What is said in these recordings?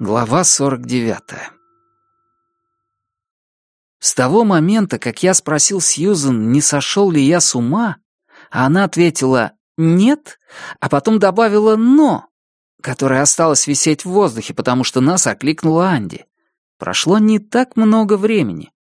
Глава 49. С того момента, как я спросил Сьюзен, не сошел ли я с ума, она ответила «нет», а потом добавила «но», которое осталось висеть в воздухе, потому что нас окликнула Анди. Прошло не так много времени.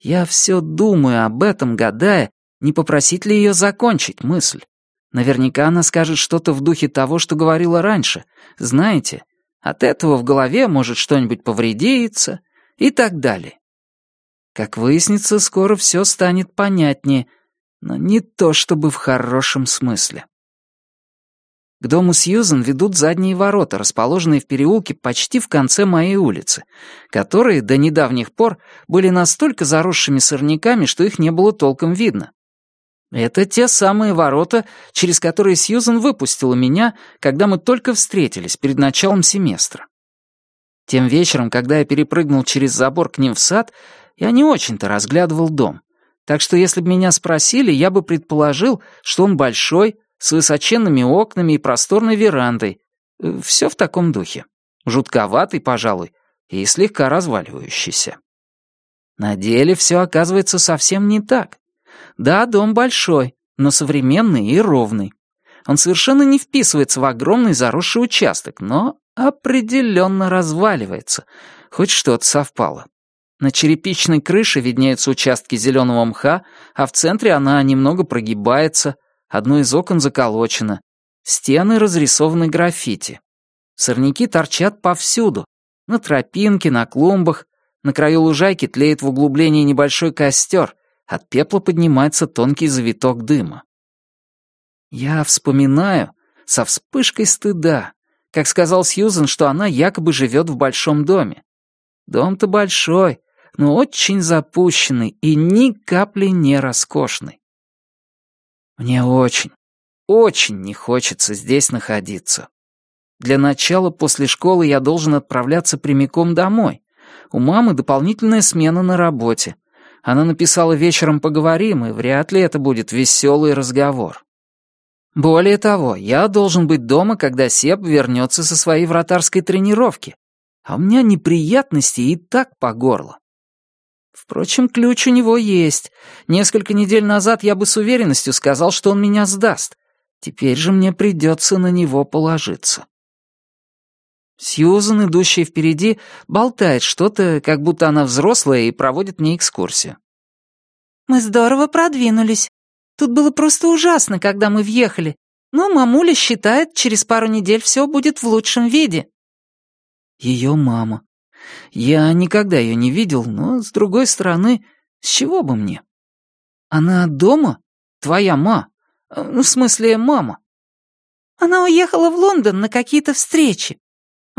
Я все думаю об этом, гадая, не попросить ли ее закончить мысль. Наверняка она скажет что-то в духе того, что говорила раньше. Знаете, от этого в голове может что-нибудь повредиться и так далее. Как выяснится, скоро все станет понятнее, но не то чтобы в хорошем смысле. К дому Сьюзен ведут задние ворота, расположенные в переулке почти в конце моей улицы, которые до недавних пор были настолько заросшими сорняками, что их не было толком видно. Это те самые ворота, через которые Сьюзен выпустила меня, когда мы только встретились перед началом семестра. Тем вечером, когда я перепрыгнул через забор к ним в сад, я не очень-то разглядывал дом. Так что если бы меня спросили, я бы предположил, что он большой, с высоченными окнами и просторной верандой. Э, Все в таком духе. Жутковатый, пожалуй, и слегка разваливающийся. На деле все оказывается совсем не так. Да, дом большой, но современный и ровный. Он совершенно не вписывается в огромный заросший участок, но определенно разваливается. Хоть что-то совпало. На черепичной крыше виднеются участки зеленого мха, а в центре она немного прогибается, одно из окон заколочено. Стены разрисованы граффити. Сорняки торчат повсюду. На тропинке, на клумбах. На краю лужайки тлеет в углублении небольшой костер, от пепла поднимается тонкий завиток дыма. Я вспоминаю со вспышкой стыда, как сказал Сьюзен, что она якобы живет в большом доме. Дом-то большой, но очень запущенный и ни капли не роскошный. Мне очень, очень не хочется здесь находиться. Для начала после школы я должен отправляться прямиком домой. У мамы дополнительная смена на работе — она написала «Вечером поговорим», и вряд ли это будет веселый разговор. Более того, я должен быть дома, когда Сеп вернется со своей вратарской тренировки, а у меня неприятности и так по горло. Впрочем, ключ у него есть. Несколько недель назад я бы с уверенностью сказал, что он меня сдаст. Теперь же мне придется на него положиться. Сьюзан, идущая впереди, болтает что-то, как будто она взрослая и проводит мне экскурсию. «Мы здорово продвинулись. Тут было просто ужасно, когда мы въехали. Но мамуля считает, через пару недель все будет в лучшем виде». Ее мама. Я никогда ее не видел, но, с другой стороны, с чего бы мне? Она дома? Твоя ма? Ну, в смысле, мама? Она уехала в Лондон на какие-то встречи.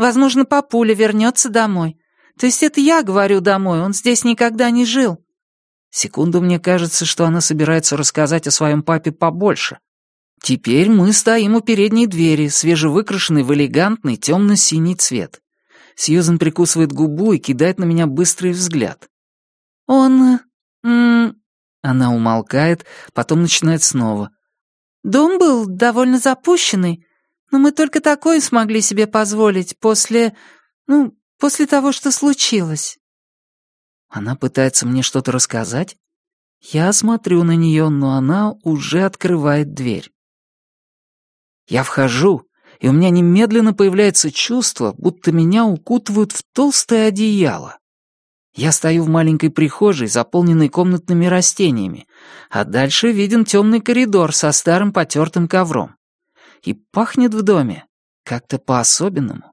Возможно, папуля вернется домой. То есть это я говорю домой, он здесь никогда не жил. Секунду мне кажется, что она собирается рассказать о своем папе побольше. Теперь мы стоим у передней двери, свежевыкрашенной в элегантный темно-синий цвет. Сьюзен прикусывает губу и кидает на меня быстрый взгляд. «Он... М Она умолкает, потом начинает снова. «Дом был довольно запущенный, но мы только такое смогли себе позволить после... ну, после того, что случилось». Она пытается мне что-то рассказать? Я смотрю на нее, но она уже открывает дверь. Я вхожу, и у меня немедленно появляется чувство, будто меня укутывают в толстое одеяло. Я стою в маленькой прихожей, заполненной комнатными растениями, а дальше виден темный коридор со старым потертым ковром и пахнет в доме как-то по-особенному.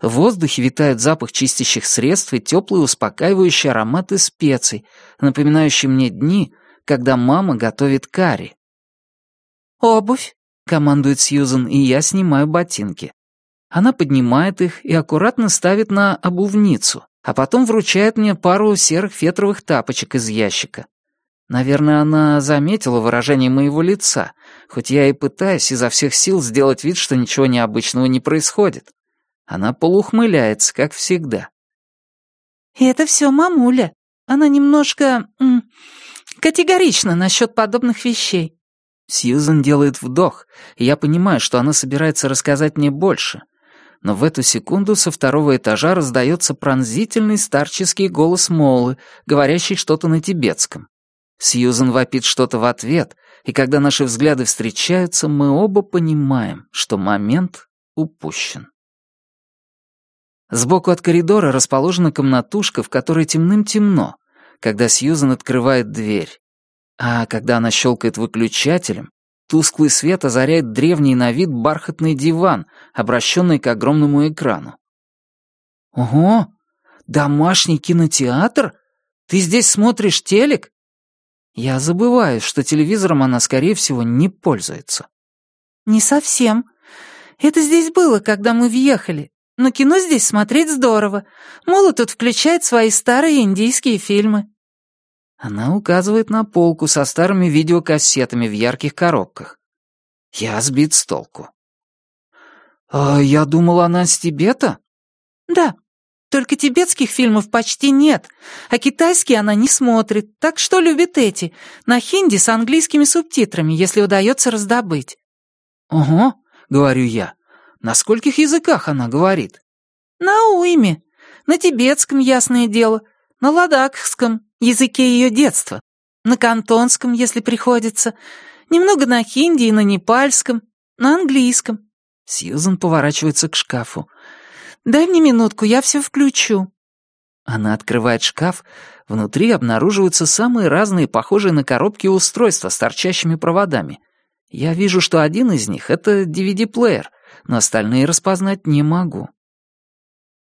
В воздухе витает запах чистящих средств и теплые успокаивающие ароматы специй, напоминающие мне дни, когда мама готовит карри. «Обувь», — командует Сьюзен, и я снимаю ботинки. Она поднимает их и аккуратно ставит на обувницу, а потом вручает мне пару серых фетровых тапочек из ящика. Наверное, она заметила выражение моего лица, хоть я и пытаюсь изо всех сил сделать вид, что ничего необычного не происходит. Она полухмыляется, как всегда. «Это все мамуля. Она немножко... М, категорична насчет подобных вещей». Сьюзен делает вдох, и я понимаю, что она собирается рассказать мне больше. Но в эту секунду со второго этажа раздается пронзительный старческий голос Молы, говорящий что-то на тибетском. Сьюзен вопит что-то в ответ, и когда наши взгляды встречаются, мы оба понимаем, что момент упущен. Сбоку от коридора расположена комнатушка, в которой темным-темно, когда Сьюзен открывает дверь. А когда она щелкает выключателем, тусклый свет озаряет древний на вид бархатный диван, обращенный к огромному экрану. «Ого! Домашний кинотеатр? Ты здесь смотришь телек?» Я забываю, что телевизором она, скорее всего, не пользуется. «Не совсем. Это здесь было, когда мы въехали. Но кино здесь смотреть здорово. Мола тут включает свои старые индийские фильмы». Она указывает на полку со старыми видеокассетами в ярких коробках. Я сбит с толку. «А я думал, она с Тибета?» «Да, только тибетских фильмов почти нет, а китайские она не смотрит, так что любит эти, на хинди с английскими субтитрами, если удается раздобыть». «Ого», — говорю я, — «на скольких языках она говорит?» «На уйме. На тибетском, ясное дело, на ладакском, языке ее детства, на кантонском, если приходится, немного на хинди и на непальском, на английском». Сьюзан поворачивается к шкафу. «Дай мне минутку, я все включу». Она открывает шкаф, внутри обнаруживаются самые разные, похожие на коробки устройства с торчащими проводами. Я вижу, что один из них — это DVD-плеер, но остальные распознать не могу.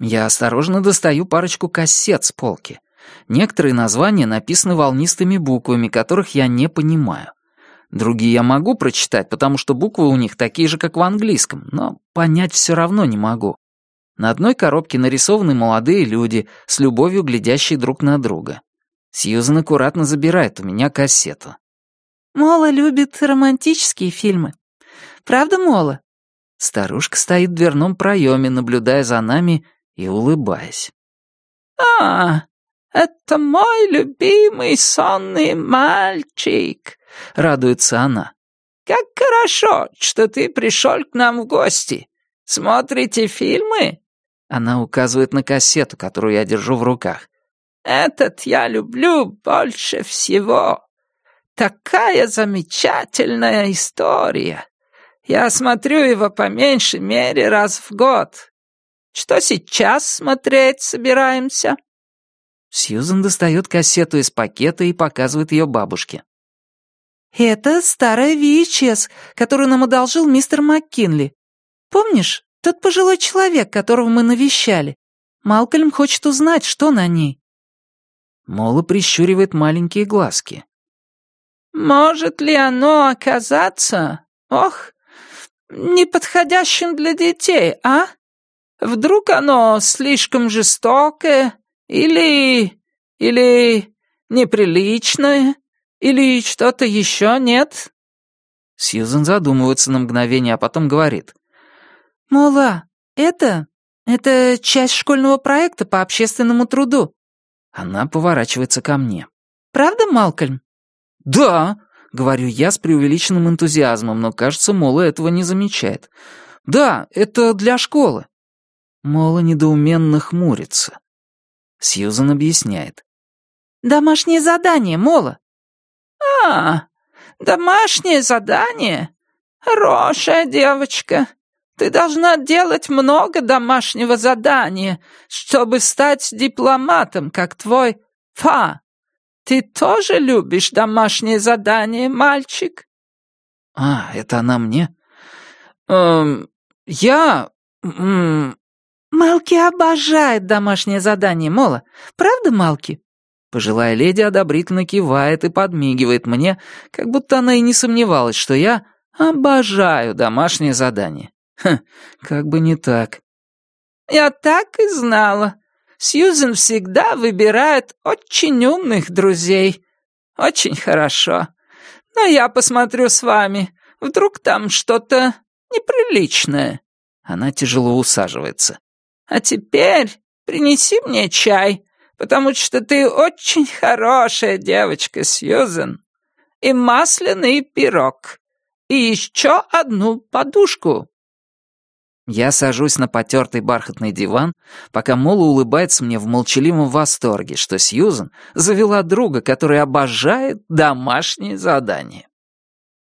Я осторожно достаю парочку кассет с полки. Некоторые названия написаны волнистыми буквами, которых я не понимаю. Другие я могу прочитать, потому что буквы у них такие же, как в английском, но понять все равно не могу. На одной коробке нарисованы молодые люди, с любовью глядящие друг на друга. Сьюзан аккуратно забирает у меня кассету. «Мола любит романтические фильмы. Правда, Мола?» Старушка стоит в дверном проеме, наблюдая за нами и улыбаясь. «А, это мой любимый сонный мальчик», — радуется она. «Как хорошо, что ты пришел к нам в гости. Смотрите фильмы?» Она указывает на кассету, которую я держу в руках. «Этот я люблю больше всего. Такая замечательная история. Я смотрю его по меньшей мере раз в год. Что сейчас смотреть собираемся?» Сьюзен достает кассету из пакета и показывает ее бабушке. «Это старая VHS, которую нам одолжил мистер МакКинли. Помнишь, тот пожилой человек, которого мы навещали? Малкольм хочет узнать, что на ней». Мола прищуривает маленькие глазки. «Может ли оно оказаться, ох, неподходящим для детей, а? Вдруг оно слишком жестокое или... или неприличное, или что-то еще нет?» Сьюзен задумывается на мгновение, а потом говорит. «Мола, это... это часть школьного проекта по общественному труду». Она поворачивается ко мне. «Правда, Малкольм?» «Да», — говорю я с преувеличенным энтузиазмом, но, кажется, Мола этого не замечает. «Да, это для школы». Мола недоуменно хмурится. Сьюзан объясняет. «Домашнее задание, Мола». «А, домашнее задание? Хорошая девочка. Ты должна делать много домашнего задания, чтобы стать дипломатом, как твой Фа. Ты тоже любишь домашнее задание, мальчик?» «А, это она мне?» «Эм, я... Эм, «Малки обожает домашнее задание, Мола. Правда, Малки?» Пожилая леди одобрительно кивает и подмигивает мне, как будто она и не сомневалась, что я обожаю домашнее задание. Ха, как бы не так. «Я так и знала. Сьюзен всегда выбирает очень умных друзей. Очень хорошо. Но я посмотрю с вами. Вдруг там что-то неприличное». Она тяжело усаживается. А теперь принеси мне чай, потому что ты очень хорошая девочка, Сьюзен. И масляный пирог. И еще одну подушку». Я сажусь на потертый бархатный диван, пока Мола улыбается мне в молчаливом восторге, что Сьюзен завела друга, который обожает домашние задания.